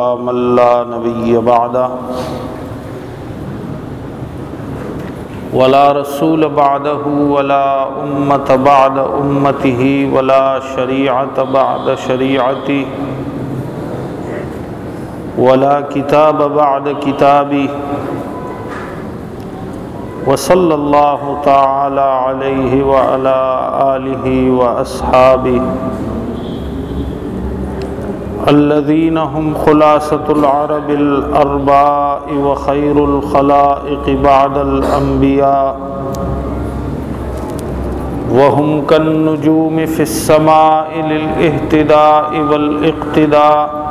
من لا نبي ولا رسول بعده ولا أمة بعد أمته ولا شريعة بعد شريعته ولا كتاب بعد كتابه وصلى الله تعالى عليه وعلى آله وأصحابه الذين هم خلاصة العرب الأرباء وخير الخلائق بعد الأنبياء وهم كالنجوم في السماء للاهتداء والاقتداء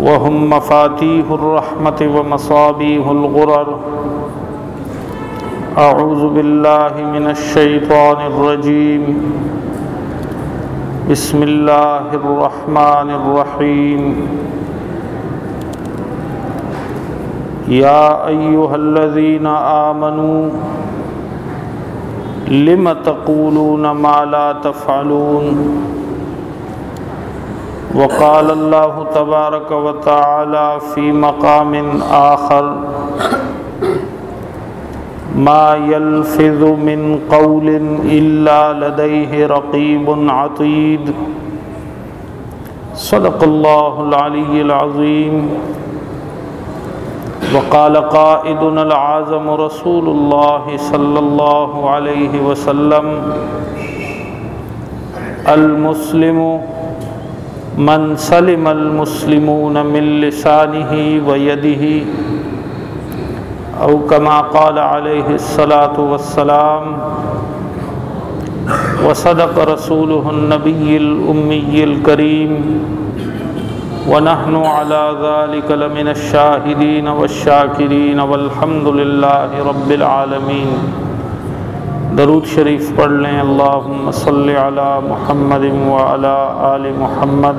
وهم مفاتيح الرحمة ومصابيح الغرر أعوذ بالله من الشيطان الرجيم بسم الله الرحمن الرحيم يا أيها الذين آمنوا لم تقولون ما لا تفعلون وقال الله تبارك وتعالى في مقام آخر ما يلفظ من قول إلا لديه رقيب عطيد صدق الله العلي العظيم. وقال قائدنا العظم رسول الله صلى الله عليه وسلم، المسلم من سلم المسلمون من لسانه ويده او كما قال عليه الصلاة والسلام وصدق رسوله النبي الأمي الكريم ونحن على ذلك لمن الشاهدين والشاكرين والحمد لله رب العالمين درود شریف پڑھ لیں اللہم صلی علی محمد وعلى آل محمد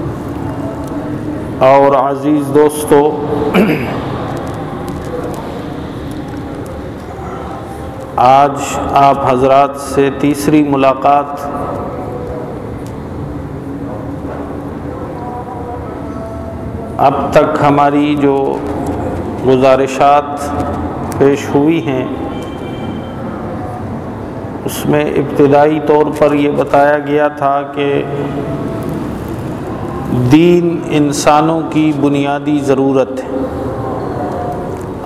اور عزیز دوستو، آج آپ حضرات سے تیسری ملاقات اب تک ہماری جو گزارشات پیش ہوئی ہیں، اس میں ابتدائی طور پر یہ بتایا گیا تھا کہ دین انسانوں کی بنیادی ضرورت ہے۔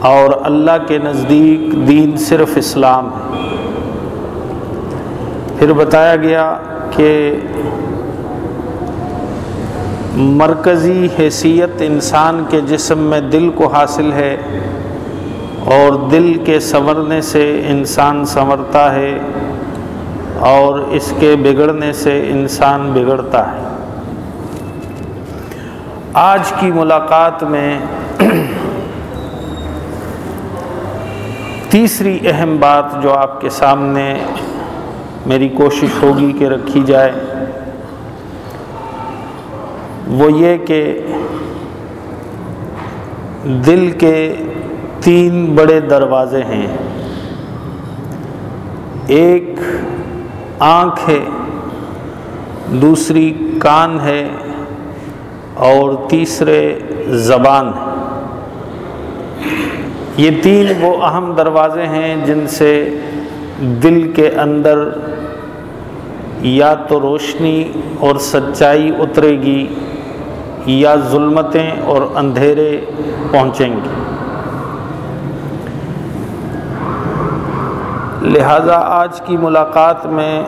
اور اللہ کے نزدیک دین صرف اسلام ہے۔ پھر بتایا گیا کہ مرکزی حیثیت انسان کے جسم میں دل کو حاصل ہے اور دل کے سنورنے سے انسان سنورتا ہے اور اس کے بگڑنے سے انسان بگڑتا ہے۔ آج کی ملاقات میں تیسری اہم بات جو آپ کے سامنے میری کوشش ہوگی کہ رکھی جائے، وہ یہ کہ دل کے تین بڑے دروازے ہیں۔ ایک آنکھ ہے، دوسری کان ہے۔ اور تیسرے زبان یہ تین وہ اہم دروازے ہیں جن سے دل کے اندر یا تو روشنی اور سچائی اترے گی یا ظلمتیں اور اندھیرے پہنچیں گے لہٰذا آج کی ملاقات میں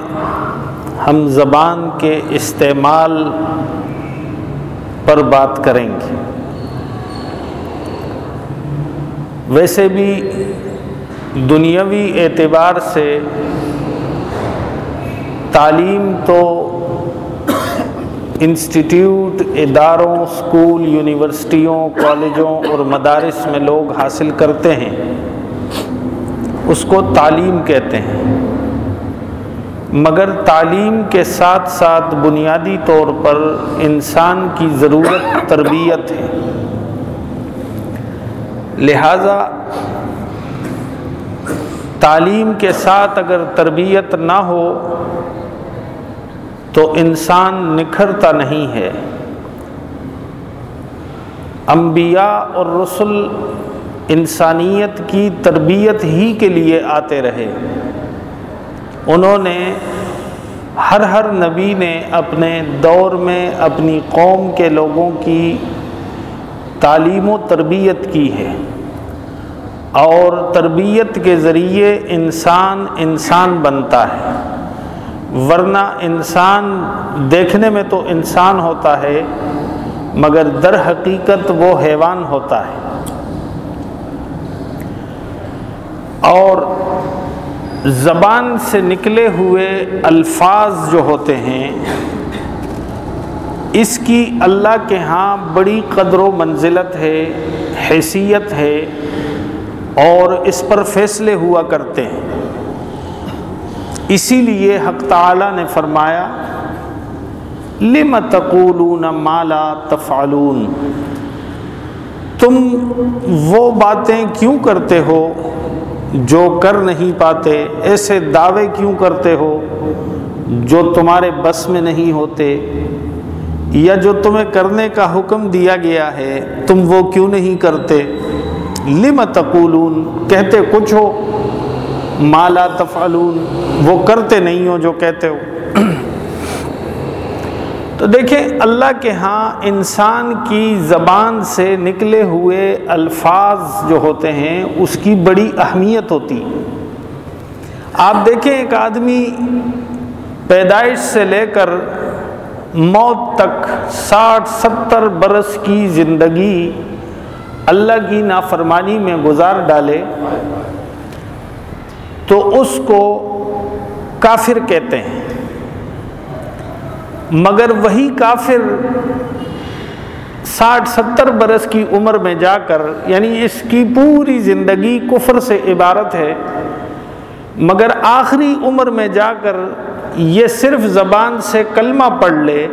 ہم زبان کے استعمال پر بات کریں گے۔ ویسے بھی دنیاوی اعتبار سے تعلیم تو انسٹیٹیوٹ اداروں اسکول یونیورسٹیوں، کالجوں اور مدارس میں لوگ حاصل کرتے ہیں۔ اس کو تعلیم کہتے ہیں۔ مگر تعلیم کے ساتھ ساتھ بنیادی طور پر انسان کی ضرورت تربیت ہے۔ لہذا تعلیم کے ساتھ اگر تربیت نہ ہو تو انسان نکھرتا نہیں ہے۔ انبیاء اور رسل انسانیت کی تربیت ہی کے لیے آتے رہے۔ انہوں نے ہر ہر نبی نے اپنے دور میں اپنی قوم کے لوگوں کی تعلیم و تربیت کی ہے اور تربیت کے ذریعے انسان انسان بنتا ہے۔ ورنہ انسان دیکھنے میں تو انسان ہوتا ہے، مگر در حقیقت وہ حیوان ہوتا ہے۔ اور زبان سے نکلے ہوئے الفاظ جو ہوتے ہیں، اس کی اللہ کے ہاں بڑی قدر و منزلت ہے، حیثیت ہے اور اس پر فیصلے ہوا کرتے ہیں۔ اسی لیے حق تعالیٰ نے فرمایا، لم تقولون ما لا تفعلون؟ تم وہ باتیں کیوں کرتے ہو؟ جو کر نہیں پاتے، ایسے دعوے کیوں کرتے ہو جو تمہارے بس میں نہیں ہوتے؟ یا جو تمہیں کرنے کا حکم دیا گیا ہے، تم وہ کیوں نہیں کرتے؟ لم تقولون، کہتے کچھ ہو؟ مالا تفعلون، وہ کرتے نہیں ہو جو کہتے ہو۔ تو دیکھیں، اللہ کے ہاں انسان کی زبان سے نکلے ہوئے الفاظ جو ہوتے ہیں، اس کی بڑی اہمیت ہوتی آپ دیکھیں، ایک آدمی پیدائش سے لے کر موت تک ساٹھ، ستر برس کی زندگی اللہ کی نافرمانی میں گزار ڈالے تو اس کو کافر کہتے ہیں۔ مگر وہی کافر ساٹھ ستر برس کی عمر میں جا کر یعنی اس کی پوری زندگی کفر سے عبارت ہے، مگر آخری عمر میں جا کر یہ صرف زبان سے کلمہ پڑھ لے،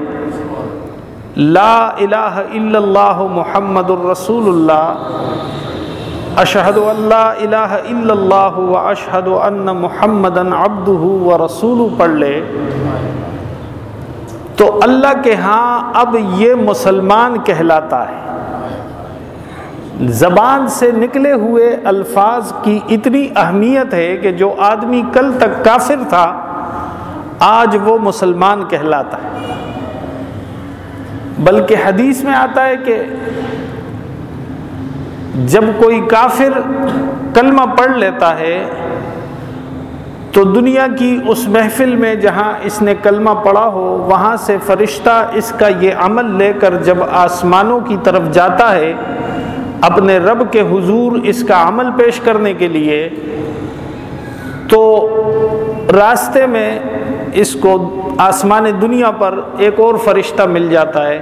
لا الہ الا اللہ محمد الرسول اللہ، اشہد اللہ الہ الا اللہ و اشہد ان محمد عبدہ و رسول پڑھ لے۔ تو اللہ کے ہاں اب یہ مسلمان کہلاتا ہے۔ زبان سے نکلے ہوئے الفاظ کی اتنی اہمیت ہے کہ جو آدمی کل تک کافر تھا، آج وہ مسلمان کہلاتا ہے۔ بلکہ حدیث میں آتا ہے کہ جب کوئی کافر کلمہ پڑھ لیتا ہے تو دنیا کی اس محفل میں جہاں اس نے کلمہ پڑھا ہو، وہاں سے فرشتہ اس کا یہ عمل لے کر جب آسمانوں کی طرف جاتا ہے، اپنے رب کے حضور اس کا عمل پیش کرنے کے لیے، تو راستے میں اس کو آسمان دنیا پر ایک اور فرشتہ مل جاتا ہے،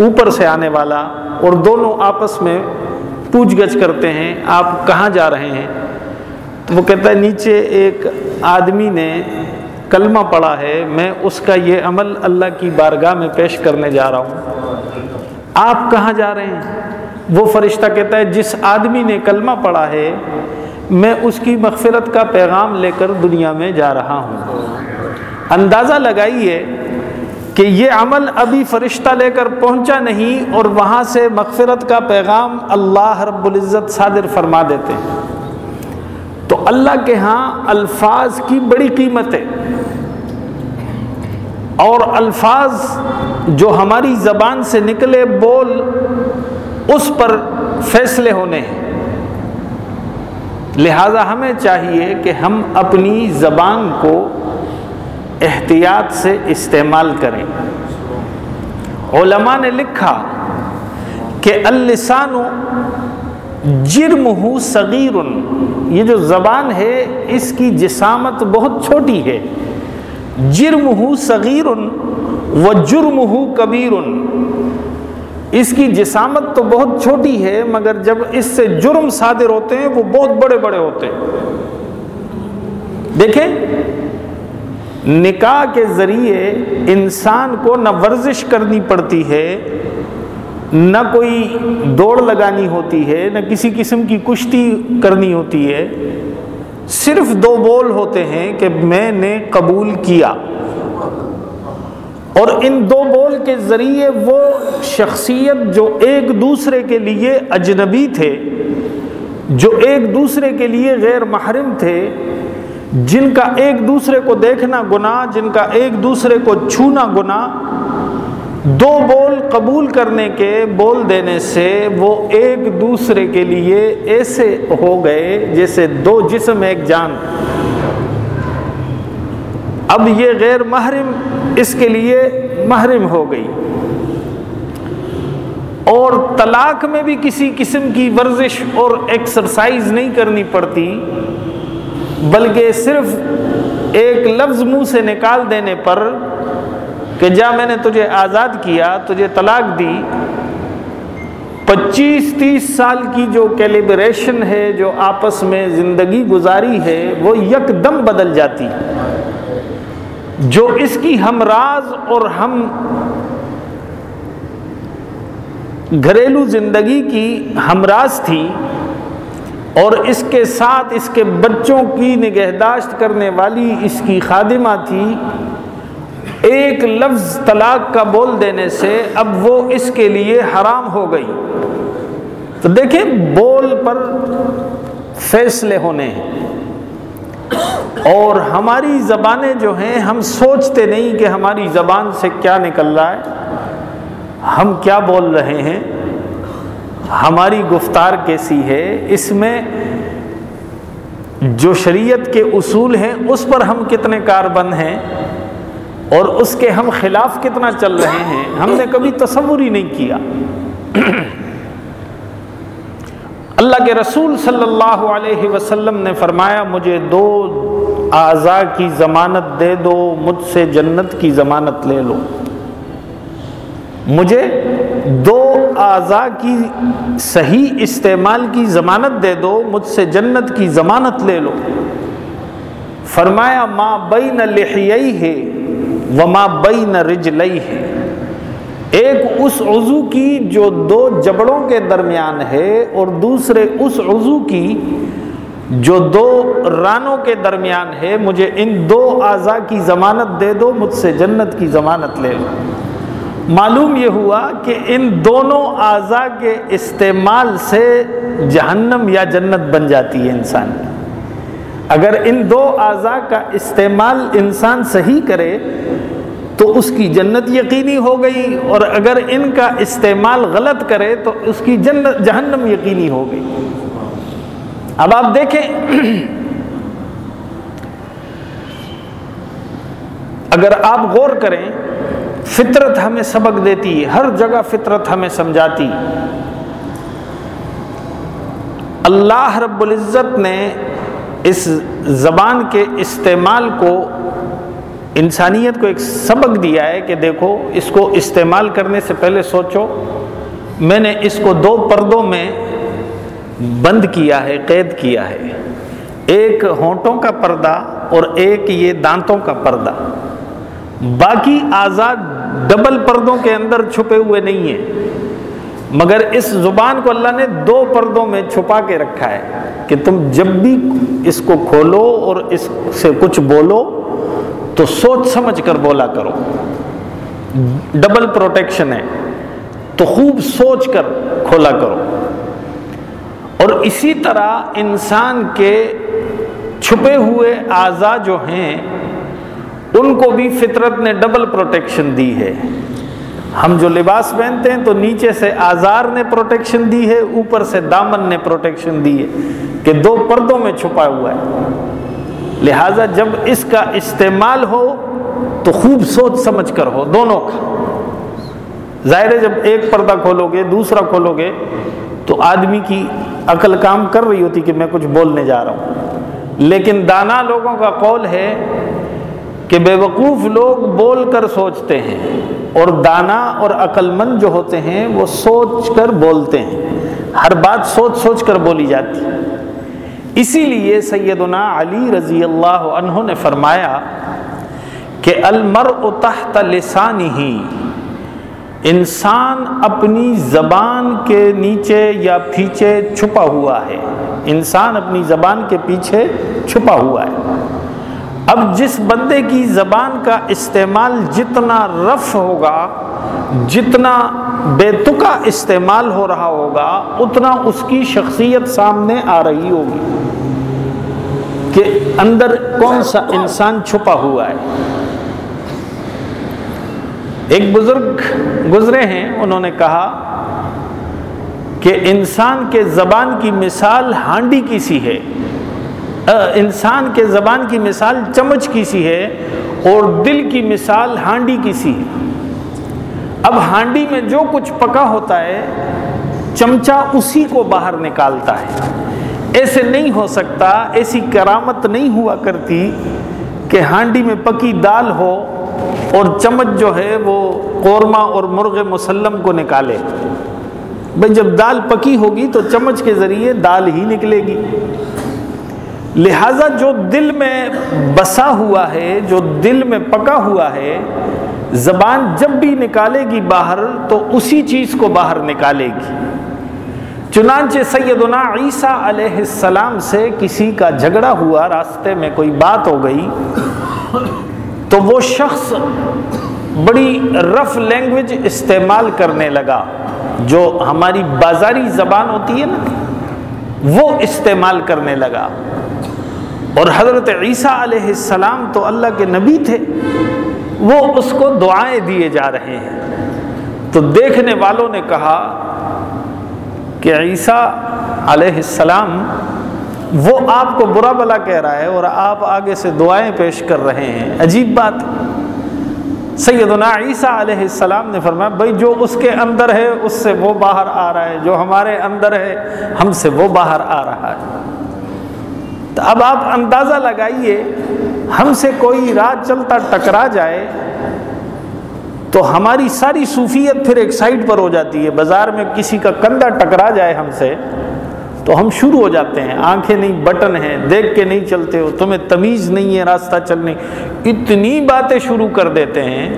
اوپر سے آنے والا، اور دونوں آپس میں پوچھ گچھ کرتے ہیں، آپ کہاں جا رہے ہیں؟ تو وہ کہتا ہے، نیچے ایک آدمی نے کلمہ پڑھا ہے، میں اس کا یہ عمل اللہ کی بارگاہ میں پیش کرنے جا رہا ہوں۔ آپ کہاں جا رہے ہیں؟ وہ فرشتہ کہتا ہے، جس آدمی نے کلمہ پڑھا ہے، میں اس کی مغفرت کا پیغام لے کر دنیا میں جا رہا ہوں۔ اندازہ لگائیے کہ یہ عمل ابھی فرشتہ لے کر پہنچا نہیں اور وہاں سے مغفرت کا پیغام اللہ رب العزت صادر فرما دیتے ہیں۔ تو اللہ کے ہاں الفاظ کی بڑی قیمت ہے۔ اور الفاظ جو ہماری زبان سے نکلے بول اس پر فیصلے ہونے ہیں۔ لہذا ہمیں چاہیے کہ ہم اپنی زبان کو احتیاط سے استعمال کریں۔ علماء نے لکھا کہ السان جرم ہو صغیر یہ جو زبان ہے، اس کی جسامت بہت چھوٹی ہے۔ جرم ہو صغیر وہ جرم ہو کبیر۔ اس کی جسامت تو بہت چھوٹی ہے، مگر جب اس سے جرم صادر ہوتے ہیں، وہ بہت بڑے بڑے ہوتے ہیں۔ دیکھیں، نکاح کے ذریعے انسان کو نہ ورزش کرنی پڑتی ہے نہ کوئی دوڑ لگانی ہوتی ہے، نہ کسی قسم کی کشتی کرنی ہوتی ہے۔ صرف دو بول ہوتے ہیں کہ میں نے قبول کیا۔ اور ان دو بول کے ذریعے وہ شخصیت جو ایک دوسرے کے لیے اجنبی تھے، جو ایک دوسرے کے لیے غیر محرم تھے، جن کا ایک دوسرے کو دیکھنا گناہ، جن کا ایک دوسرے کو چھونا گناہ دو بول قبول کرنے کے بول دینے سے وہ ایک دوسرے کے لیے ایسے ہو گئے جیسے دو جسم ایک جان۔ اب یہ غیر محرم اس کے لیے محرم ہو گئی۔ اور طلاق میں بھی کسی قسم کی ورزش اور ایکسرسائز نہیں کرنی پڑتی، بلکہ صرف ایک لفظ منہ سے نکال دینے پر کہ جا میں نے تجھے آزاد کیا، تجھے طلاق دی۔ پچیس تیس سال کی جو کیلیبریشن ہے، جو آپس میں زندگی گزاری ہے، وہ یک دم بدل جاتی۔ جو اس کی ہم راز اور ہم گھریلو زندگی کی ہمراز تھی اور اس کے ساتھ اس کے بچوں کی نگہداشت کرنے والی اس کی خادمہ تھی ایک لفظ طلاق کا بول دینے سے اب وہ اس کے لیے حرام ہو گئی۔ تو دیکھیں بول پر فیصلے ہونے ہیں۔ اور ہماری زبانیں جو ہیں، ہم سوچتے نہیں کہ ہماری زبان سے کیا نکل رہا ہے۔ ہم کیا بول رہے ہیں؟ ہماری گفتار کیسی ہے؟ اس میں جو شریعت کے اصول ہیں، اس پر ہم کتنے کار بند ہیں؟ اور اس کے ہم خلاف کتنا چل رہے ہیں، ہم نے کبھی تصور ہی نہیں کیا۔ اللہ کے رسول صلی اللہ علیہ وسلم نے فرمایا، مجھے دو اعضا کی ضمانت دے دو، مجھ سے جنت کی ضمانت لے لو۔ مجھے دو اعضا کی صحیح استعمال کی ضمانت دے دو، مجھ سے جنت کی ضمانت لے لو۔ فرمایا ماں بین لحیئی ہے وما بین رجلئی ہے ایک اس عضو کی جو دو جبڑوں کے درمیان ہے اور دوسرے اس عضو کی جو دو رانوں کے درمیان ہے، مجھے ان دو اعضا کی ضمانت دے دو، مجھ سے جنت کی ضمانت لے لو۔ معلوم یہ ہوا کہ ان دونوں اعضا کے استعمال سے جہنم یا جنت بن جاتی ہے انسان۔ کی اگر ان دو اعضا کا استعمال انسان صحیح کرے تو اس کی جنت یقینی ہو گئی اور اگر ان کا استعمال غلط کرے تو اس کی جنت جہنم یقینی ہو گئی۔ اب آپ دیکھیں اگر آپ غور کریں، فطرت ہمیں سبق دیتی، ہر جگہ فطرت ہمیں سمجھاتی۔ اللہ رب العزت نے اس زبان کے استعمال کو انسانیت کو ایک سبق دیا ہے کہ دیکھو، اس کو استعمال کرنے سے پہلے سوچو، میں نے اس کو دو پردوں میں بند کیا ہے، قید کیا ہے۔ ایک ہونٹوں کا پردہ اور ایک یہ دانتوں کا پردہ۔ باقی آزاد ڈبل پردوں کے اندر چھپے ہوئے نہیں ہیں۔ مگر اس زبان کو اللہ نے دو پردوں میں چھپا کے رکھا ہے کہ تم جب بھی اس کو کھولو اور اس سے کچھ بولو تو سوچ سمجھ کر بولا کرو۔ ڈبل پروٹیکشن ہے۔ تو خوب سوچ کر کھولا کرو۔ اور اسی طرح انسان کے چھپے ہوئے اعضا جو ہیں، ان کو بھی فطرت نے ڈبل پروٹیکشن دی ہے۔ ہم جو لباس پہنتے ہیں تو نیچے سے آزار نے پروٹیکشن دی ہے، اوپر سے دامن نے پروٹیکشن دی ہے کہ دو پردوں میں چھپا ہوا ہے۔ لہذا جب اس کا استعمال ہو تو خوب سوچ سمجھ کر ہو، دونوں کا۔ ظاہر ہے جب ایک پردہ کھولو گے، دوسرا کھولو گے، تو آدمی کی عقل کام کر رہی ہوتی کہ میں کچھ بولنے جا رہا ہوں۔ لیکن دانا لوگوں کا قول ہے کہ بے وقوف لوگ بول کر سوچتے ہیں اور دانا اور عقل مند جو ہوتے ہیں وہ سوچ کر بولتے ہیں۔ ہر بات سوچ سوچ کر بولی جاتی۔ ہے اسی لیے سیدنا علی رضی اللہ عنہ نے فرمایا کہ المر تحت لسانی ہی انسان اپنی زبان کے نیچے یا پیچھے چھپا ہوا ہے۔ انسان اپنی زبان کے پیچھے چھپا ہوا ہے۔ اب جس بندے کی زبان کا استعمال جتنا رف ہوگا، جتنا بے تکا استعمال ہو رہا ہوگا، اتنا اس کی شخصیت سامنے آ رہی ہوگی کہ اندر کون سا انسان چھپا ہوا ہے۔ ایک بزرگ گزرے ہیں، انہوں نے کہا کہ انسان کے زبان کی مثال ہانڈی کی سی ہے۔ انسان کے زبان کی مثال چمچ کی سی ہے اور دل کی مثال ہانڈی کی سی۔ ہے اب ہانڈی میں جو کچھ پکا ہوتا ہے، چمچا اسی کو باہر نکالتا ہے۔ ایسے نہیں ہو سکتا، ایسی کرامت نہیں ہوا کرتی کہ ہانڈی میں پکی دال ہو اور چمچ جو ہے وہ قورمہ اور مرغ مسلم کو نکالے۔ بھائی، جب دال پکی ہوگی تو چمچ کے ذریعے دال ہی نکلے گی۔ لہذا جو دل میں بسا ہوا ہے، جو دل میں پکا ہوا ہے، زبان جب بھی نکالے گی باہر، تو اسی چیز کو باہر نکالے گی۔ چنانچہ سیدنا عیسیٰ علیہ السلام سے کسی کا جھگڑا ہوا، راستے میں کوئی بات ہو گئی، تو وہ شخص بڑی رف لینگویج استعمال کرنے لگا۔ جو ہماری بازاری زبان ہوتی ہے نا، وہ استعمال کرنے لگا۔ اور حضرت عیسیٰ علیہ السلام تو اللہ کے نبی تھے، وہ اس کو دعائیں دیے جا رہے ہیں۔ تو دیکھنے والوں نے کہا کہ عیسیٰ علیہ السلام وہ آپ کو برا بلا کہہ رہا ہے اور آپ آگے سے دعائیں پیش کر رہے ہیں۔ عجیب بات۔ سیدنا عیسیٰ علیہ السلام نے فرمایا، بھائی جو اس کے اندر ہے، اس سے وہ باہر آ رہا ہے، جو ہمارے اندر ہے، ہم سے وہ باہر آ رہا ہے۔ تو اب آپ اندازہ لگائیے ہم سے کوئی رات چلتا ٹکرا جائے تو ہماری ساری صوفیت پھر ایک سائڈ پر ہو جاتی ہے، بازار میں کسی کا کندھا ٹکرا جائے ہم سے تو ہم شروع ہو جاتے ہیں، آنکھیں نہیں، بٹن ہیں، دیکھ کے نہیں چلتے ہو، تمہیں تمیز نہیں ہے، راستہ چلنے، اتنی باتیں شروع کر دیتے ہیں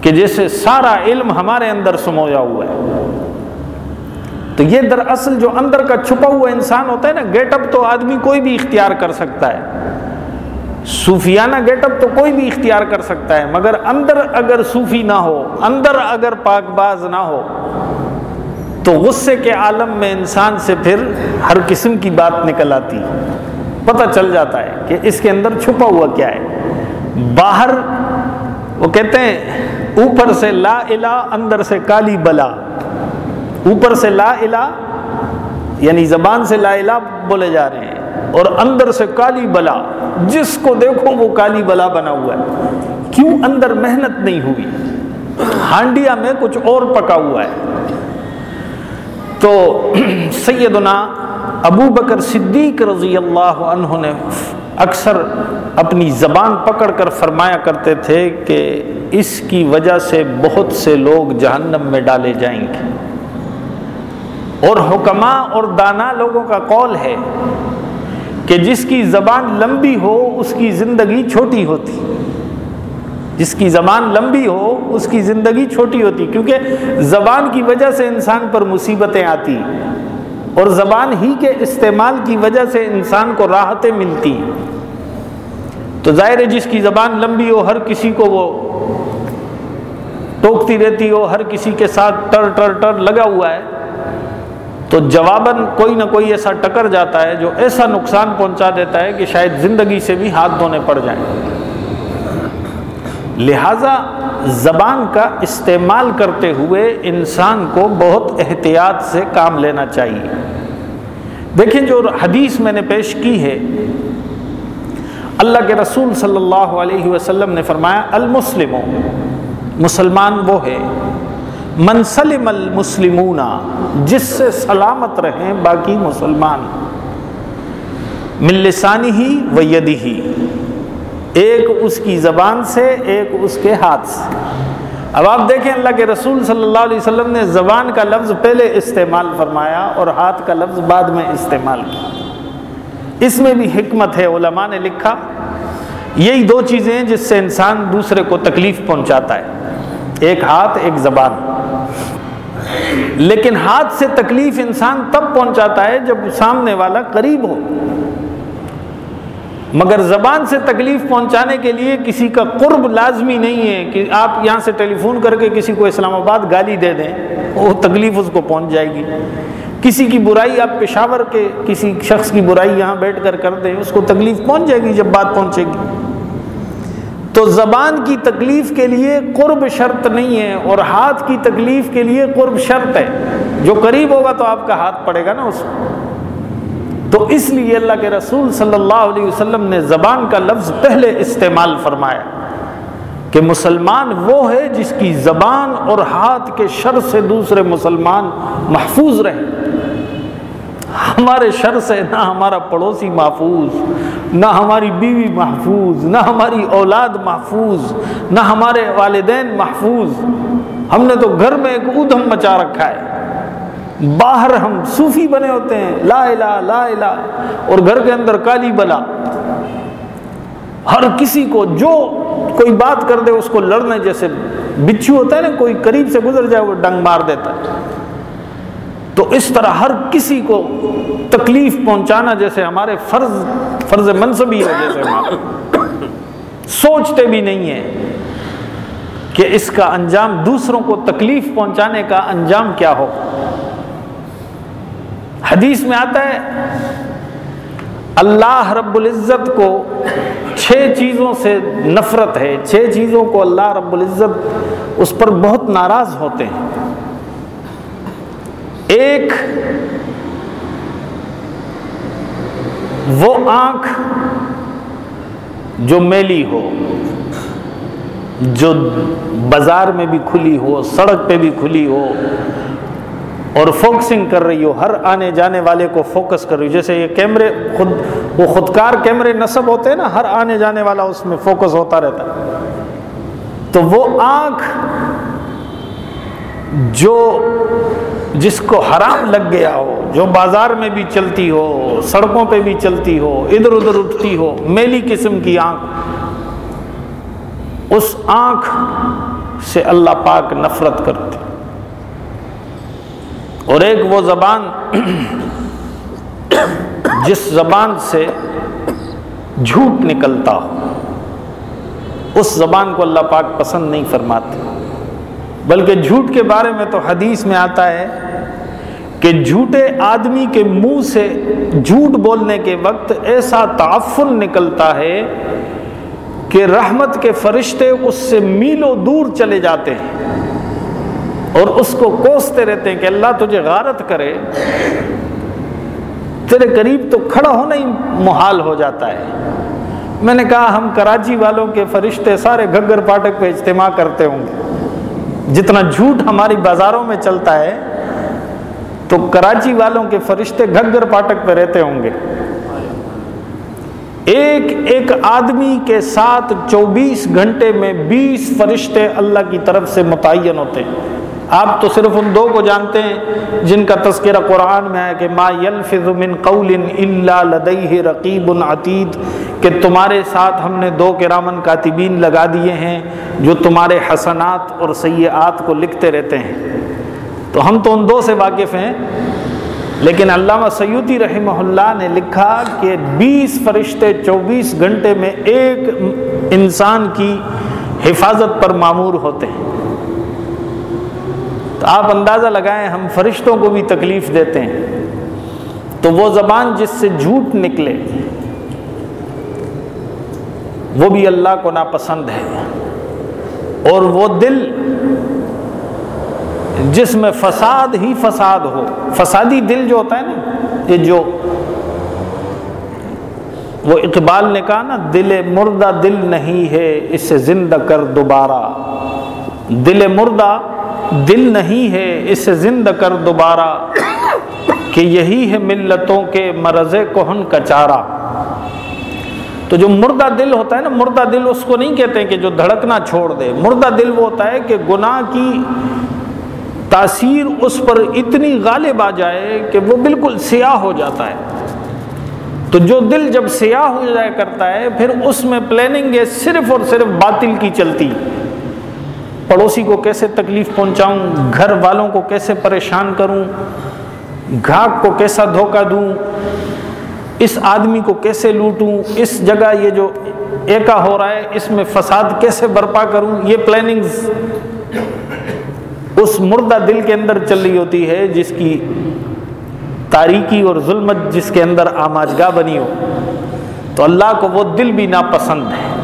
کہ جیسے سارا علم ہمارے اندر سمویا ہوا ہے۔ تو یہ دراصل جو اندر کا چھپا ہوا انسان ہوتا ہے نا گیٹ اپ تو آدمی کوئی بھی اختیار کر سکتا ہے۔ صوفیانہ گیٹ اپ تو کوئی بھی اختیار کر سکتا ہے، مگر اندر اگر صوفی نہ ہو، اندر اگر پاک باز نہ ہو، تو غصے کے عالم میں انسان سے پھر ہر قسم کی بات نکل آتی۔ پتہ چل جاتا ہے کہ اس کے اندر چھپا ہوا کیا ہے۔ باہر وہ کہتے ہیں، اوپر سے لا الہ، اندر سے کالی بلا۔ اوپر سے لا الہ یعنی زبان سے لا الہ بولے جا رہے ہیں، اور اندر سے کالی بلا، جس کو دیکھو وہ کالی بلا بنا ہوا ہے۔ کیوں اندر محنت نہیں ہوئی؟ ہانڈیا میں کچھ اور پکا ہوا ہے۔ تو سیدنا ابو بکر صدیق رضی اللہ عنہ نے اکثر اپنی زبان پکڑ کر فرمایا کرتے تھے کہ اس کی وجہ سے بہت سے لوگ جہنم میں ڈالے جائیں گے۔ اور حکمہ اور دانا لوگوں کا قول ہے کہ جس کی زبان لمبی ہو، اس کی زندگی چھوٹی ہوتی۔ جس کی زبان لمبی ہو، اس کی زندگی چھوٹی ہوتی۔ کیونکہ زبان کی وجہ سے انسان پر مصیبتیں آتی اور زبان ہی کے استعمال کی وجہ سے انسان کو راحتیں ملتی۔ تو ظاہر ہے، جس کی زبان لمبی ہو، ہر کسی کو وہ ٹوکتی رہتی ہو، ہر کسی کے ساتھ ٹر ٹر ٹر لگا ہوا ہے۔ تو جواباً کوئی نہ کوئی ایسا ٹکر جاتا ہے جو ایسا نقصان پہنچا دیتا ہے کہ شاید زندگی سے بھی ہاتھ دھونے پڑ جائیں۔ لہذا زبان کا استعمال کرتے ہوئے انسان کو بہت احتیاط سے کام لینا چاہیے۔ دیکھیں جو حدیث میں نے پیش کی ہے، اللہ کے رسول صلی اللہ علیہ وسلم نے فرمایا المسلم مسلمان وہ ہے۔ منسلم المسلمون، جس سے سلامت رہیں باقی مسلمان۔ ملسانی ہی و یدی ہی ایک اس کی زبان سے، ایک اس کے ہاتھ سے۔ اب آپ دیکھیں اللہ کے رسول صلی اللہ علیہ وسلم نے زبان کا لفظ پہلے استعمال فرمایا اور ہاتھ کا لفظ بعد میں استعمال کیا۔ اس میں بھی حکمت ہے، علماء نے لکھا۔ یہی دو چیزیں جس سے انسان دوسرے کو تکلیف پہنچاتا ہے۔ ایک ہاتھ، ایک زبان۔ لیکن ہاتھ سے تکلیف انسان تب پہنچاتا ہے جب سامنے والا قریب ہو۔ مگر زبان سے تکلیف پہنچانے کے لیے کسی کا قرب لازمی نہیں ہے کہ آپ یہاں سے ٹیلی فون کر کے کسی کو اسلام آباد گالی دے دیں، وہ تکلیف اس کو پہنچ جائے گی۔ کسی کی برائی آپ پشاور کے کسی شخص کی برائی یہاں بیٹھ کر کر دیں، اس کو تکلیف پہنچ جائے گی جب بات پہنچے گی۔ تو زبان کی تکلیف کے لیے قرب شرط نہیں ہے اور ہاتھ کی تکلیف کے لیے قرب شرط ہے۔ جو قریب ہوگا تو آپ کا ہاتھ پڑے گا نا اس کو تو اس لیے اللہ کے رسول صلی اللہ علیہ وسلم نے زبان کا لفظ پہلے استعمال فرمایا کہ مسلمان وہ ہے جس کی زبان اور ہاتھ کے شر سے دوسرے مسلمان محفوظ رہے۔ ہمارے شر سے نہ ہمارا پڑوسی محفوظ۔ نہ ہماری بیوی محفوظ، نہ ہماری اولاد محفوظ، نہ ہمارے والدین محفوظ۔ ہم نے تو گھر میں ایک ادھم مچا رکھا ہے۔ باہر ہم صوفی بنے ہوتے ہیں۔ لا الہ لا الہ۔ اور گھر کے اندر کالی بلا۔ ہر کسی کو جو کوئی بات کر دے، اس کو لڑنے جیسے بچھو ہوتا ہے نا، کوئی قریب سے گزر جائے، وہ ڈنگ مار دیتا ہے۔ تو اس طرح ہر کسی کو تکلیف پہنچانا جیسے ہمارے فرض فرض منصبی ہے، جیسے سوچتے بھی نہیں ہیں کہ اس کا انجام دوسروں کو تکلیف پہنچانے کا انجام کیا ہو۔ حدیث میں آتا ہے، اللہ رب العزت کو چھ چیزوں سے نفرت ہے، چھ چیزوں کو اللہ رب العزت اس پر بہت ناراض ہوتے ہیں۔ ایک وہ آنکھ جو میلی ہو، جو بازار میں بھی کھلی ہو، سڑک پہ بھی کھلی ہو اور فوکسنگ کر رہی ہو، ہر آنے جانے والے کو فوکس کر رہی ہو۔ جیسے یہ کیمرے، خود، وہ خودکار کیمرے نصب ہوتے ہیں نا، ہر آنے جانے والا اس میں فوکس ہوتا رہتا ہے۔ تو وہ آنکھ جو جس کو حرام لگ گیا ہو، جو بازار میں بھی چلتی ہو، سڑکوں پہ بھی چلتی ہو، ادھر ادھر اٹھتی ہو، میلی قسم کی آنکھ، اس آنکھ سے اللہ پاک نفرت کرتے۔ اور ایک وہ زبان جس زبان سے جھوٹ نکلتا ہو، اس زبان کو اللہ پاک پسند نہیں فرماتے۔ بلکہ جھوٹ کے بارے میں تو حدیث میں آتا ہے کہ جھوٹے آدمی کے منہ سے جھوٹ بولنے کے وقت ایسا تعفن نکلتا ہے کہ رحمت کے فرشتے اس سے میلوں دور چلے جاتے ہیں اور اس کو کوستے رہتے ہیں کہ اللہ تجھے غارت کرے۔ تیرے قریب تو کھڑا ہونا ہی محال ہو جاتا ہے۔ میں نے کہا ہم کراچی والوں کے فرشتے سارے گھگر پاٹک پہ اجتماع کرتے ہوں گے۔ جتنا جھوٹ ہماری بازاروں میں چلتا ہے، تو کراچی والوں کے فرشتے گھگر پاٹک پہ رہتے ہوں گے۔ ایک ایک آدمی کے ساتھ چوبیس گھنٹے میں بیس فرشتے اللہ کی طرف سے متعین ہوتے۔ ہیں آپ تو صرف ان دو کو جانتے ہیں جن کا تذکرہ قرآن میں ہے کہ ما یلفظ من قول الا لدیہ رقیب عتید کہ تمہارے ساتھ ہم نے دو کرامن کاتبین لگا دیے ہیں جو تمہارے حسنات اور سیئات کو لکھتے رہتے ہیں۔ تو ہم تو ان دو سے واقف ہیں، لیکن علامہ سیودی رحمہ اللہ نے لکھا کہ بیس فرشتے چوبیس گھنٹے میں ایک انسان کی حفاظت پر معمور ہوتے ہیں۔ تو آپ اندازہ لگائیں ہم فرشتوں کو بھی تکلیف دیتے ہیں۔ تو وہ زبان جس سے جھوٹ نکلے، وہ بھی اللہ کو ناپسند ہے۔ اور وہ دل جس میں فساد ہی فساد ہو، فسادی دل جو ہوتا ہے نا، یہ جو وہ اقبال نے کہا نا، دل مردہ دل نہیں ہے، اسے زندہ کر دوبارہ۔ دل مردہ دل نہیں ہے اسے زندہ کر دوبارہ کہ یہی ہے ملتوں کے مرض کوہن کا چارہ۔ تو جو مردہ دل ہوتا ہے نا، مردہ دل اس کو نہیں کہتے کہ جو دھڑکنا چھوڑ دے۔ مردہ دل وہ ہوتا ہے کہ گناہ کی تاثیر اس پر اتنی غالب آ جائے کہ وہ بالکل سیاہ ہو جاتا ہے۔ تو جو دل جب سیاہ ہو جایا کرتا ہے، پھر اس میں پلاننگ ہے صرف اور صرف باطل کی چلتی۔ پڑوسی کو کیسے تکلیف پہنچاؤں؟ گھر والوں کو کیسے پریشان کروں؟ گھاک کو کیسا دھوکہ دوں؟ اس آدمی کو کیسے لوٹوں؟ اس جگہ یہ جو ایکا ہو رہا ہے، اس میں فساد کیسے برپا کروں؟ یہ پلاننگز اس مردہ دل کے اندر چل رہی ہوتی ہے، جس کی تاریکی اور ظلمت جس کے اندر آماجگاہ بنی ہو۔ تو اللہ کو وہ دل بھی ناپسند ہے۔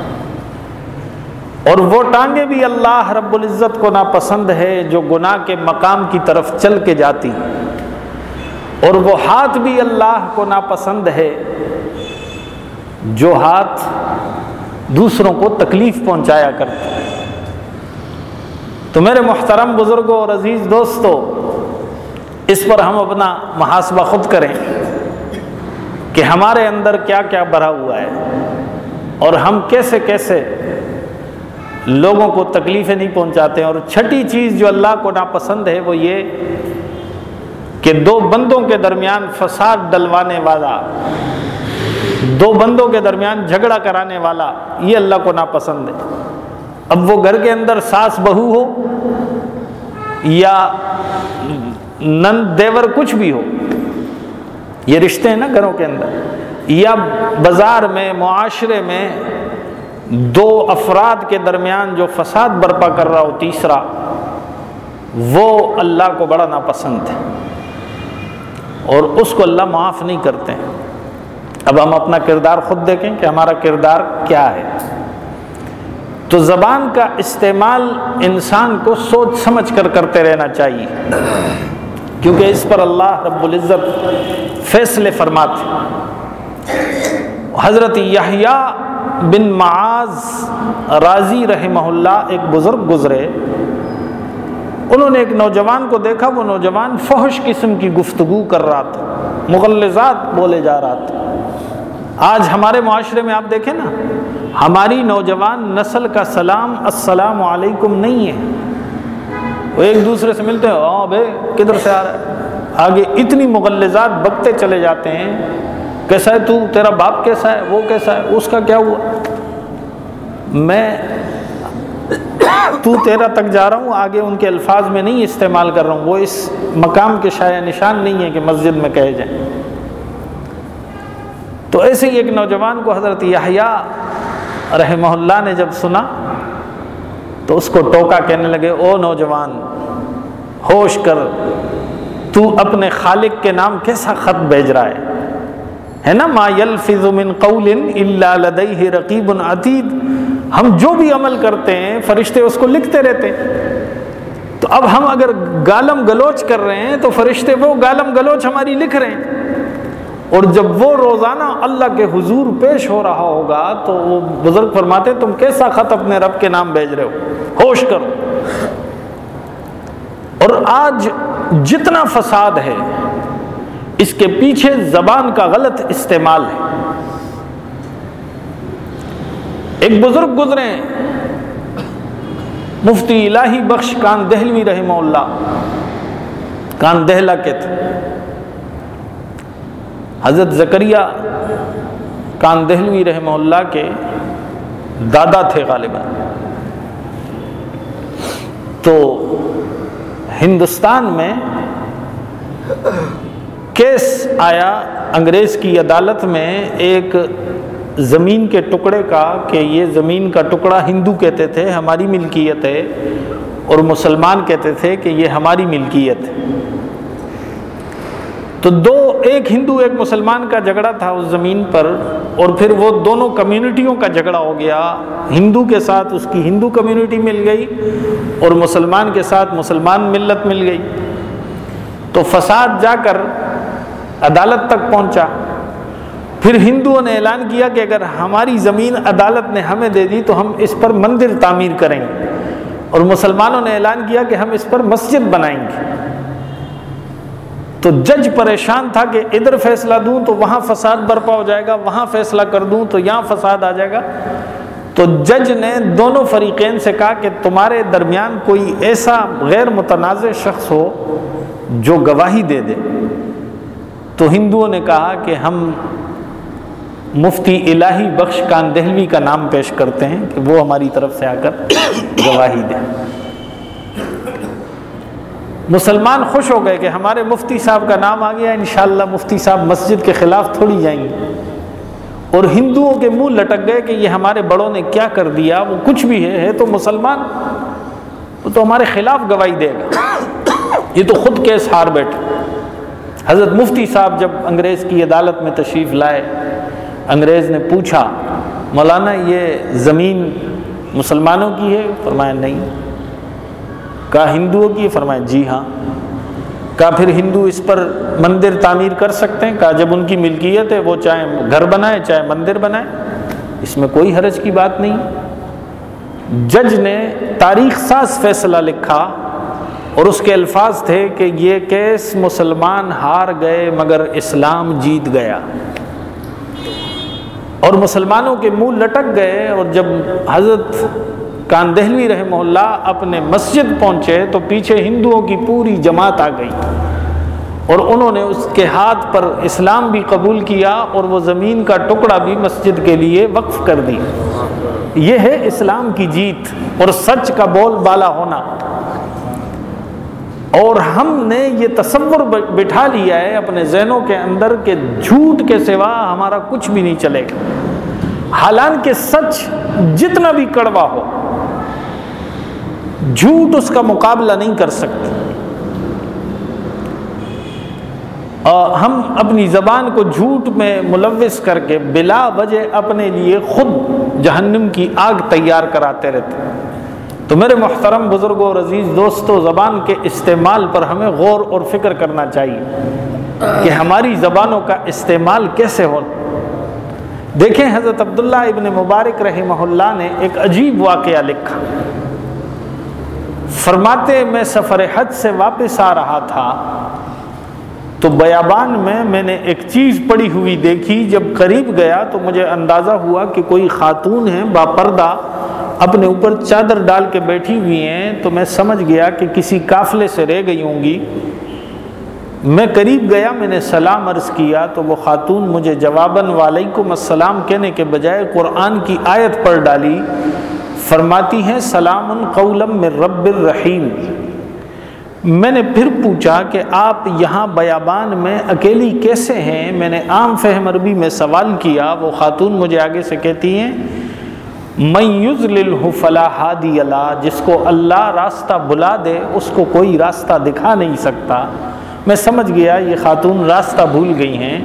اور وہ ٹانگیں بھی اللہ رب العزت کو ناپسند ہے جو گناہ کے مقام کی طرف چل کے جاتی اور وہ ہاتھ بھی اللہ کو ناپسند ہے جو ہاتھ دوسروں کو تکلیف پہنچایا کرتے ہیں تو میرے محترم بزرگوں اور عزیز دوستوں، اس پر ہم اپنا محاسبہ خود کریں کہ ہمارے اندر کیا کیا بھرا ہوا ہے اور ہم کیسے کیسے لوگوں کو تکلیفیں نہیں پہنچاتے ہیں اور چھٹی چیز جو اللہ کو ناپسند ہے وہ یہ کہ دو بندوں کے درمیان فساد ڈلوانے والا، دو بندوں کے درمیان جھگڑا کرانے والا، یہ اللہ کو ناپسند ہے۔ اب وہ گھر کے اندر ساس بہو ہو یا نند دیور کچھ بھی ہو، یہ رشتے ہیں نا گھروں کے اندر، یا بازار میں، معاشرے میں دو افراد کے درمیان جو فساد برپا کر رہا ہو، تیسرا، وہ اللہ کو بڑا ناپسند ہے اور اس کو اللہ معاف نہیں کرتے اب ہم اپنا کردار خود دیکھیں کہ ہمارا کردار کیا ہے۔ تو زبان کا استعمال انسان کو سوچ سمجھ کر کرتے رہنا چاہیے، کیونکہ اس پر اللہ رب العزت فیصلے فرماتے حضرت یحییٰ بن معاذ راضی رحمہ اللہ ایک بزرگ گزرے۔ انہوں نے ایک نوجوان کو دیکھا، وہ نوجوان فحش قسم کی گفتگو کر رہا تھا، مغلزات بولے جا رہا تھا۔ آج ہمارے معاشرے میں آپ دیکھیں نا، ہماری نوجوان نسل کا سلام، السلام علیکم نہیں ہے۔ وہ ایک دوسرے سے ملتے ہیں ہاں بھائی کدھر سے آ رہا ہے؟ آگے اتنی مغلزات بکتے چلے جاتے ہیں۔ کیسا ہے تو تیرا باپ کیسا ہے؟ وہ کیسا ہے؟ اس کا کیا ہوا؟ میں تو تیرا تک جا رہا ہوں، آگے ان کے الفاظ میں نہیں استعمال کر رہا ہوں۔ وہ اس مقام کے شاع نشان نہیں ہے کہ مسجد میں کہے جائیں۔ تو ایسے ہی ایک نوجوان کو حضرت یحییٰ رحمہ اللہ نے جب سنا، تو اس کو ٹوکا کہنے لگے، او نوجوان، ہوش کر، تو اپنے خالق کے نام کیسا خط بھیج رہا ہے؟ ہے نا، ما یلفظ من قول الا لدیہ رقیب عتید ہم جو بھی عمل کرتے ہیں، فرشتے اس کو لکھتے رہتے ہیں۔ تو اب ہم اگر گالم گلوچ کر رہے ہیں، تو فرشتے وہ گالم گلوچ ہماری لکھ رہے ہیں۔ اور جب وہ روزانہ اللہ کے حضور پیش ہو رہا ہوگا، تو وہ بزرگ فرماتے تم کیسا خط اپنے رب کے نام بھیج رہے ہو؟ ہوش کرو۔ اور آج جتنا فساد ہے اس کے پیچھے زبان کا غلط استعمال ہے۔ ایک بزرگ گزرے، مفتی الہی بخش کان دہلوی رحمہ اللہ۔ کان دہلا کے تھے۔ حضرت زکریہ کان دہلوی رحمہ اللہ کے دادا تھے غالباً۔ تو ہندوستان میں کیس آیا انگریز کی عدالت میں ایک زمین کے ٹکڑے کا کہ یہ زمین کا ٹکڑا ہندو کہتے تھے، ہماری ملکیت ہے، اور مسلمان کہتے تھے کہ یہ ہماری ملکیت ہے۔ تو دو، ایک ہندو، ایک مسلمان کا جھگڑا تھا اس زمین پر، اور پھر وہ دونوں کمیونٹیوں کا جھگڑا ہو گیا۔ ہندو کے ساتھ اس کی ہندو کمیونٹی مل گئی، اور مسلمان کے ساتھ مسلمان ملت مل گئی۔ تو فساد جا کر عدالت تک پہنچا۔ پھر ہندوؤں نے اعلان کیا کہ اگر ہماری زمین عدالت نے ہمیں دے دی تو ہم اس پر مندر تعمیر کریں گے۔ اور مسلمانوں نے اعلان کیا کہ ہم اس پر مسجد بنائیں گے۔ تو جج پریشان تھا کہ ادھر فیصلہ دوں تو وہاں فساد برپا ہو جائے گا، وہاں فیصلہ کر دوں تو یہاں فساد آ جائے گا۔ تو جج نے دونوں فریقین سے کہا کہ تمہارے درمیان کوئی ایسا غیر متنازع شخص ہو جو گواہی دے دے۔ تو ہندوؤں نے کہا کہ ہم مفتی الہی بخش کان دہلوی کا نام پیش کرتے ہیں کہ وہ ہماری طرف سے آ کر گواہی دیں۔ مسلمان خوش ہو گئے کہ ہمارے مفتی صاحب کا نام آ گیا، انشاءاللہ مفتی صاحب مسجد کے خلاف تھوڑی جائیں گے۔ اور ہندوؤں کے منہ لٹک گئے کہ یہ ہمارے بڑوں نے کیا کر دیا، وہ کچھ بھی ہے ہے تو مسلمان، وہ تو ہمارے خلاف گواہی دے گا۔ یہ تو خود کیس ہار بیٹھے۔ حضرت مفتی صاحب جب انگریز کی عدالت میں تشریف لائے، انگریز نے پوچھا، مولانا یہ زمین مسلمانوں کی ہے؟ فرمایا نہیں۔ کہا ہندوؤں کی فرمایا جی ہاں۔ کہا پھر ہندو اس پر مندر تعمیر کر سکتے ہیں؟ کہا جب ان کی ملکیت ہے، وہ چاہے گھر بنائے، چاہے مندر بنائے۔ اس میں کوئی حرج کی بات نہیں۔ جج نے تاریخ ساز فیصلہ لکھا۔ اور اس کے الفاظ تھے کہ یہ کیس مسلمان ہار گئے مگر اسلام جیت گیا۔ اور مسلمانوں کے منہ لٹک گئے اور جب حضرت کان دہلوی رحمہ اللہ اپنے مسجد پہنچے تو پیچھے ہندوؤں کی پوری جماعت آ گئی۔ اور انہوں نے اس کے ہاتھ پر اسلام بھی قبول کیا اور وہ زمین کا ٹکڑا بھی مسجد کے لیے وقف کر دی یہ ہے اسلام کی جیت اور سچ کا بول بالا ہونا۔ اور ہم نے یہ تصور بٹھا لیا ہے اپنے ذہنوں کے اندر کہ جھوٹ کے سوا ہمارا کچھ بھی نہیں چلے گا۔ حالانکہ سچ جتنا بھی کڑوا ہو، جھوٹ اس کا مقابلہ نہیں کر سکتے ہم اپنی زبان کو جھوٹ میں ملوث کر کے بلا وجہ اپنے لیے خود جہنم کی آگ تیار کراتے رہتے۔ تو میرے محترم بزرگوں اور عزیز دوستوں زبان کے استعمال پر ہمیں غور اور فکر کرنا چاہیے کہ ہماری زبانوں کا استعمال کیسے ہو۔ دیکھیں حضرت عبداللہ ابن مبارک رحمہ اللہ نے ایک عجیب واقعہ لکھا۔ فرماتے میں سفر حج سے واپس آ رہا تھا تو بیابان میں میں نے ایک چیز پڑی ہوئی دیکھی، جب قریب گیا تو مجھے اندازہ ہوا کہ کوئی خاتون ہے با پردہ اپنے اوپر چادر ڈال کے بیٹھی ہوئی ہیں، تو میں سمجھ گیا کہ کسی قافلے سے رہ گئی ہوں گی۔ میں قریب گیا، میں نے سلام عرض کیا، تو وہ خاتون مجھے جواباً وعلیکم السلام کہنے کے بجائے قرآن کی آیت پڑھ ڈالی۔ فرماتی ہیں، سلام قولم میں رب الرحیم۔ میں نے پھر پوچھا کہ آپ یہاں بیابان میں اکیلی کیسے ہیں؟ میں نے عام فہم عربی میں سوال کیا، وہ خاتون مجھے آگے سے کہتی ہیں میں فلاح ہادی اللہ جس کو اللہ راستہ بلا دے، اس کو کوئی راستہ دکھا نہیں سکتا۔ میں سمجھ گیا، یہ خاتون راستہ بھول گئی ہیں۔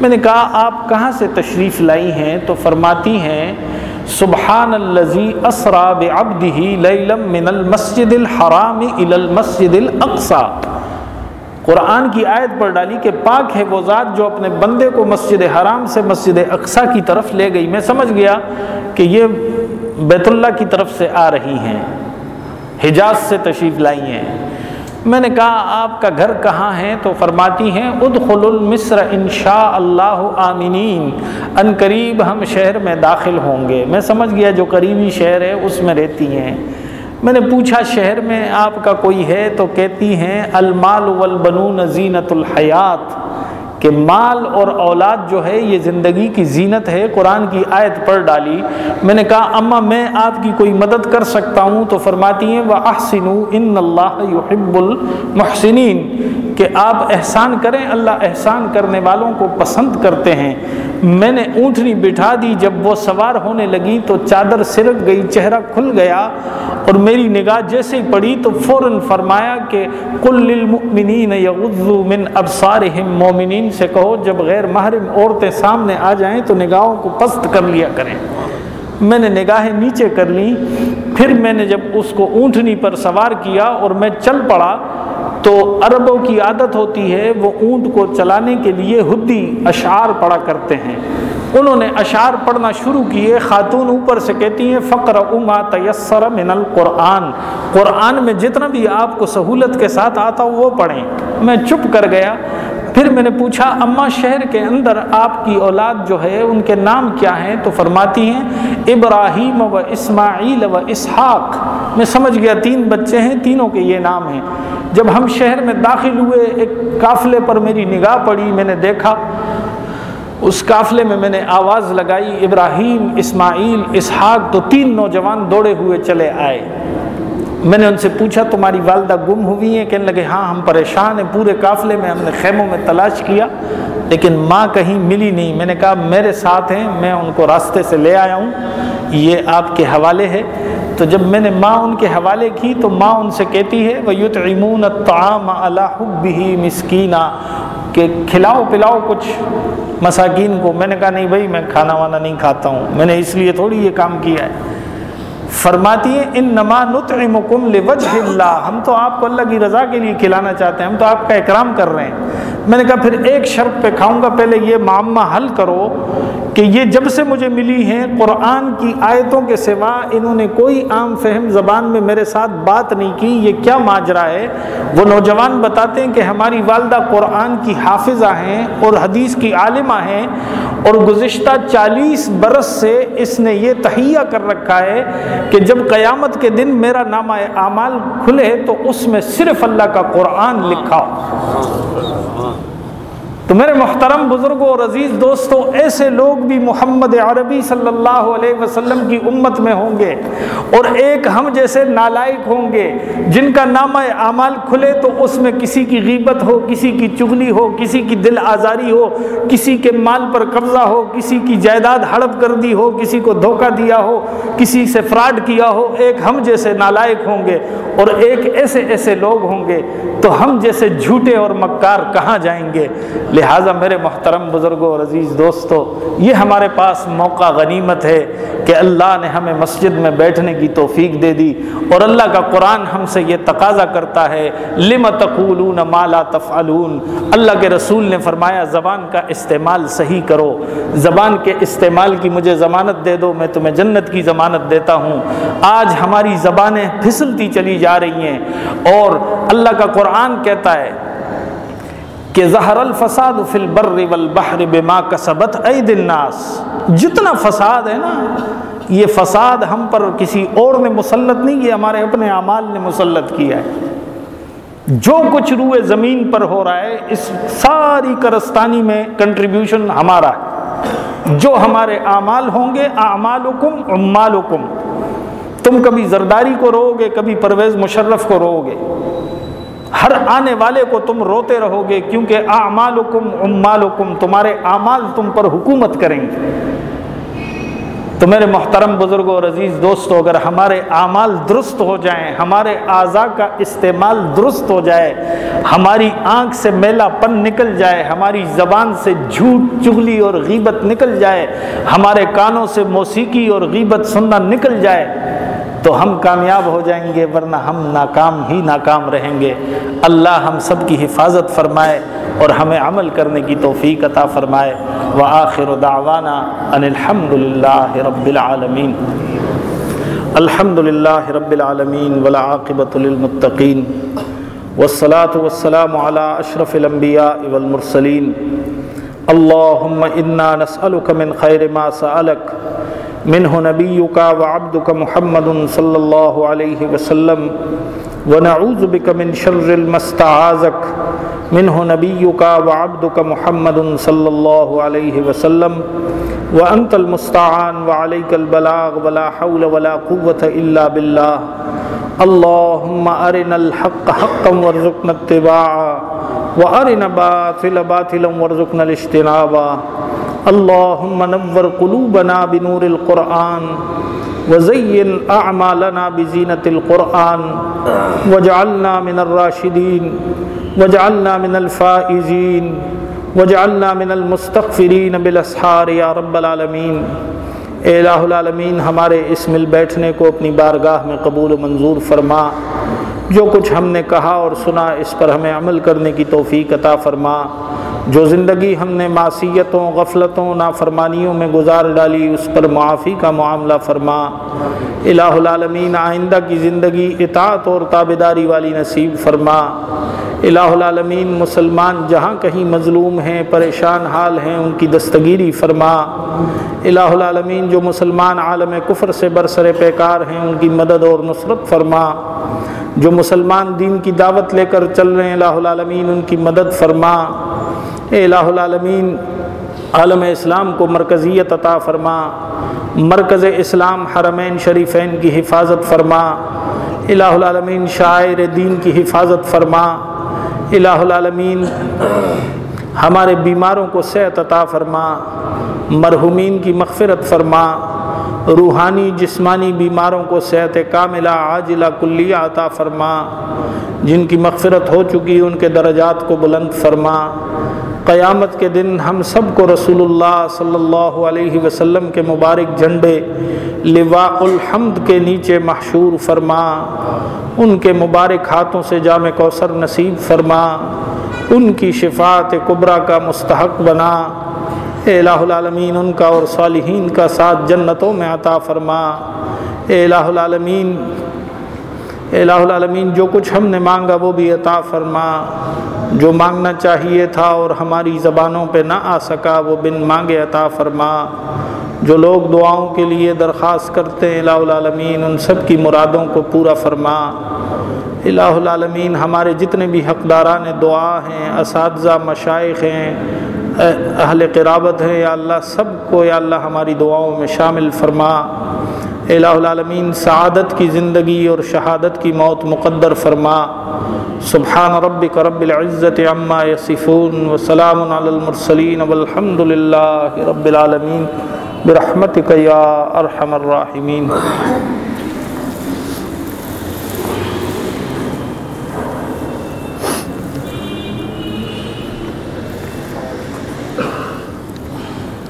میں نے کہا، آپ کہاں سے تشریف لائی ہیں؟ تو فرماتی ہیں سبحان الزی اسرا بعبده لیلم من المسجد الحرام الى المسجد الاقصى قرآن کی آیت پر ڈالی کہ پاک ہے وہ ذات جو اپنے بندے کو مسجد حرام سے مسجد اقصا کی طرف لے گئی۔ میں سمجھ گیا کہ یہ بیت اللہ کی طرف سے آ رہی ہیں، حجاز سے تشریف لائی ہیں۔ میں نے کہا، آپ کا گھر کہاں ہے؟ تو فرماتی ہیں، ادخل المصر انشاء اللہ آمینین ان قریب ہم شہر میں داخل ہوں گے۔ میں سمجھ گیا جو قریبی شہر ہے، اس میں رہتی ہیں۔ میں نے پوچھا، شہر میں آپ کا کوئی ہے؟ تو کہتی ہیں، المال والبنون زینت الحیات۔ کہ مال اور اولاد جو ہے یہ زندگی کی زینت ہے، قرآن کی آیت پڑھ ڈالی۔ میں نے کہا اماں میں آپ کی کوئی مدد کر سکتا ہوں؟ تو فرماتی ہیں وہ احسن ان اللہ یحب المحسنین کہ آپ احسان کریں، اللہ احسان کرنے والوں کو پسند کرتے ہیں۔ میں نے اونٹنی بٹھا دی، جب وہ سوار ہونے لگی تو چادر سرک گئی، چہرہ کھل گیا اور میری نگاہ جیسے ہی پڑی تو فوراً فرمایا کہ کل للمؤمنین یغضوا من ابصارہم۔ مومنین سے کہو، جب غیر محرم عورتیں سامنے آ جائیں تو نگاہوں کو پست کر لیا کریں۔ میں نے نگاہیں نیچے کر لی پھر میں نے جب اس کو اونٹنی پر سوار کیا اور میں چل پڑا تو عربوں کی عادت ہوتی ہے وہ اونٹ کو چلانے کے لیے ہدی اشعار پڑا کرتے ہیں۔ انہوں نے اشعار پڑھنا شروع کیے، خاتون اوپر سے کہتی ہیں فقر اما تیسر من القرآن قرآن میں جتنا بھی آپ کو سہولت کے ساتھ آتا وہ پڑھیں۔ میں چپ کر گیا۔ پھر میں نے پوچھا اماں شہر کے اندر آپ کی اولاد جو ہے، ان کے نام کیا ہیں؟ تو فرماتی ہیں، ابراہیم و اسماعیل و اسحاق۔ میں سمجھ گیا، تین بچے ہیں، تینوں کے یہ نام ہیں۔ جب ہم شہر میں داخل ہوئے، ایک قافلے پر میری نگاہ پڑی، میں نے دیکھا۔ اس قافلے میں میں نے آواز لگائی، ابراہیم، اسماعیل، اسحاق۔ تو تین نوجوان دوڑے ہوئے چلے آئے۔ میں نے ان سے پوچھا، تمہاری والدہ گم ہوئی ہیں؟ کہنے لگے ہاں ہم پریشان ہیں، پورے قافلے میں ہم نے خیموں میں تلاش کیا، لیکن ماں کہیں ملی نہیں۔ میں نے کہا، میرے ساتھ ہیں، میں ان کو راستے سے لے آیا ہوں، یہ آپ کے حوالے ہے۔ تو جب میں نے ماں ان کے حوالے کی، تو ماں ان سے کہتی ہے وہ یوت امون تعام اللہ بھی مسکینہ کہ کھلاؤ پلاؤ کچھ مساکین کو۔ میں نے کہا، نہیں بھائی، میں کھانا وانا نہیں کھاتا ہوں، میں نے اس لیے تھوڑی یہ کام کیا ہے۔ فرماتی ہیں ان نما نطعمکم لوجہ اللہ. ہم تو آپ کو اللہ کی رضا کے لیے کھلانا چاہتے ہیں، ہم تو آپ کا اکرام کر رہے ہیں۔ میں نے کہا، پھر ایک شرط پہ کھاؤں گا، پہلے یہ معمہ حل کرو کہ یہ جب سے مجھے ملی ہیں قرآن کی آیتوں کے سوا، انہوں نے کوئی عام فہم زبان میں میرے ساتھ بات نہیں کی۔ یہ کیا ماجرا ہے؟ وہ نوجوان بتاتے ہیں کہ ہماری والدہ قرآن کی حافظہ ہیں اور حدیث کی عالمہ ہیں اور گزشتہ چالیس برس سے اس نے یہ تہیا کر رکھا ہے کہ جب قیامت کے دن میرا نامہ اعمال کھلے تو اس میں صرف اللہ کا قرآن لکھا تو میرے محترم بزرگوں اور عزیز دوستوں، ایسے لوگ بھی محمد عربی صلی اللہ علیہ وسلم کی امت میں ہوں گے اور ایک ہم جیسے نالائق ہوں گے، جن کا نام اعمال کھلے تو اس میں کسی کی غیبت ہو، کسی کی چغلی ہو، کسی کی دل آزاری ہو، کسی کے مال پر قبضہ ہو، کسی کی جائیداد ہڑپ کر دی ہو، کسی کو دھوکہ دیا ہو، کسی سے فراڈ کیا ہو، ایک ہم جیسے نالائق ہوں گے اور ایک ایسے ایسے لوگ ہوں گے۔ تو ہم جیسے جھوٹے اور مکار کہاں جائیں گے؟ لہٰذا میرے محترم بزرگوں اور عزیز دوستوں، یہ ہمارے پاس موقع غنیمت ہے کہ اللہ نے ہمیں مسجد میں بیٹھنے کی توفیق دے دی اور اللہ کا قرآن ہم سے یہ تقاضا کرتا ہے، لم تقولون ما لا تفعلون؟ اللہ کے رسول نے فرمایا، زبان کا استعمال صحیح کرو۔ زبان کے استعمال کی مجھے ضمانت دے دو، میں تمہیں جنت کی ضمانت دیتا ہوں۔ آج ہماری زبانیں پھسلتی چلی جا رہی ہیں اور اللہ کا قرآن کہتا ہے کہ زہر الفساد فی البر والبحر بما کسبت عید الناس۔ جتنا فساد ہے نا، یہ فساد ہم پر کسی اور نے مسلط نہیں یہ ہمارے اپنے اعمال نے مسلط کیا ہے۔ جو کچھ روئے زمین پر ہو رہا ہے، اس ساری کرستانی میں کنٹریبیوشن ہمارا ہے۔ جو ہمارے اعمال ہوں گے، اعمالکم عمالکم۔ تم کبھی زرداری کو رو گے، کبھی پرویز مشرف کو رو گے۔ ہر آنے والے کو تم روتے رہو گے کیونکہ اعمالکم عمالکم تمہارے اعمال تم پر حکومت کریں گے۔ تو میرے محترم بزرگوں اور عزیز دوستو، اگر ہمارے اعمال درست ہو جائیں، ہمارے اعضاء کا استعمال درست ہو جائے، ہماری آنکھ سے میلا پن نکل جائے، ہماری زبان سے جھوٹ چگلی اور غیبت نکل جائے، ہمارے کانوں سے موسیقی اور غیبت سننا نکل جائے تو ہم کامیاب ہو جائیں گے، ورنہ ہم ناکام ہی ناکام رہیں گے۔ اللہ ہم سب کی حفاظت فرمائے اور ہمیں عمل کرنے کی توفیق عطا فرمائے۔ و آخر دعوانا ان الحمد للہ رب العالمین۔ الحمد للہ رب العالمین ولاقبۃ للمتقین۔ والصلاة والسلام على اشرف الانبیاء والمرسلین۔ اللہم انا نسألک من خیر ما سألک منه نبيك وعبدك محمد صلى الله عليه وسلم ونعوذ بك من شر المستعاذك منه نبيك وعبدك محمد صلى الله عليه وسلم وأنت المستعان وعليك البلاغ ولا حول ولا قوة إلا بالله اللهم أرنا الحق حقا وارزقنا اتباعا وأرنا باطل باطلا وارزقنا الاجتنابا اللهم نور قلوبنا بنور القرآن وزين أعمالنا بزينة القرآن وجعلنا من الراشدين وجعلنا من الفائزين وجعلنا من المستغفرين بالاسحار یا رب العالمین۔ اے الہ العالمین، ہمارے اس مل بیٹھنے کو اپنی بارگاہ میں قبول و منظور فرما۔ جو کچھ ہم نے کہا اور سنا، اس پر ہمیں عمل کرنے کی توفیق عطا فرما۔ جو زندگی ہم نے معصیتوں، غفلتوں، نافرمانیوں میں گزار ڈالی، اس پر معافی کا معاملہ فرما۔ الہ العالمین، آئندہ کی زندگی اطاعت اور تابداری والی نصیب فرما۔ الہ العالمین، مسلمان جہاں کہیں مظلوم ہیں، پریشان حال ہیں، ان کی دستگیری فرما۔ الہ العالمین، جو مسلمان عالم کفر سے برسر پیکار ہیں، ان کی مدد اور نصرت فرما۔ جو مسلمان دین کی دعوت لے کر چل رہے ہیں، الہ العالمین، ان کی مدد فرما۔ اے الہ العالمین، عالم اسلام کو مرکزیت عطا فرما، مرکز اسلام حرمین شریفین کی حفاظت فرما، الہ العالمین شاعر دین کی حفاظت فرما، الہ العالمین ہمارے بیماروں کو صحت عطا فرما، مرحومین کی مغفرت فرما، روحانی جسمانی بیماروں کو صحت کاملہ عاجلہ کلیہ عطا فرما، جن کی مغفرت ہو چکی ان کے درجات کو بلند فرما قیامت کے دن ہم سب کو رسول اللہ صلی اللہ علیہ وسلم کے مبارک جھنڈے لواء الحمد کے نیچے محشور فرما، ان کے مبارک ہاتھوں سے جامع کوثر نصیب فرما، ان کی شفاعت قبرا کا مستحق بنا۔ اے الہ العالمین، ان کا اور صالحین کا ساتھ جنتوں میں عطا فرما۔ اے الہ العالمین الہ العالمین، جو کچھ ہم نے مانگا وہ بھی عطا فرما۔ جو مانگنا چاہیے تھا اور ہماری زبانوں پہ نہ آ سکا، وہ بن مانگے عطا فرما۔ جو لوگ دعاؤں کے لیے درخواست کرتے ہیں، الہ العالمین، ان سب کی مرادوں کو پورا فرما۔ الہ العالمین، ہمارے جتنے بھی حقداران دعا ہیں، اساتذہ، مشائق ہیں اہل قرابت ہیں، یا اللہ سب کو، یا اللہ ہماری دعاؤں میں شامل فرما۔ الہ العالمین، سعادت کی زندگی اور شہادت کی موت مقدر فرما۔ سبحان ربک رب العزت عما یصفون وسلام علی المرسلین والحمد للہ رب العالمین۔ برحمتک یا ارحم الراحمین۔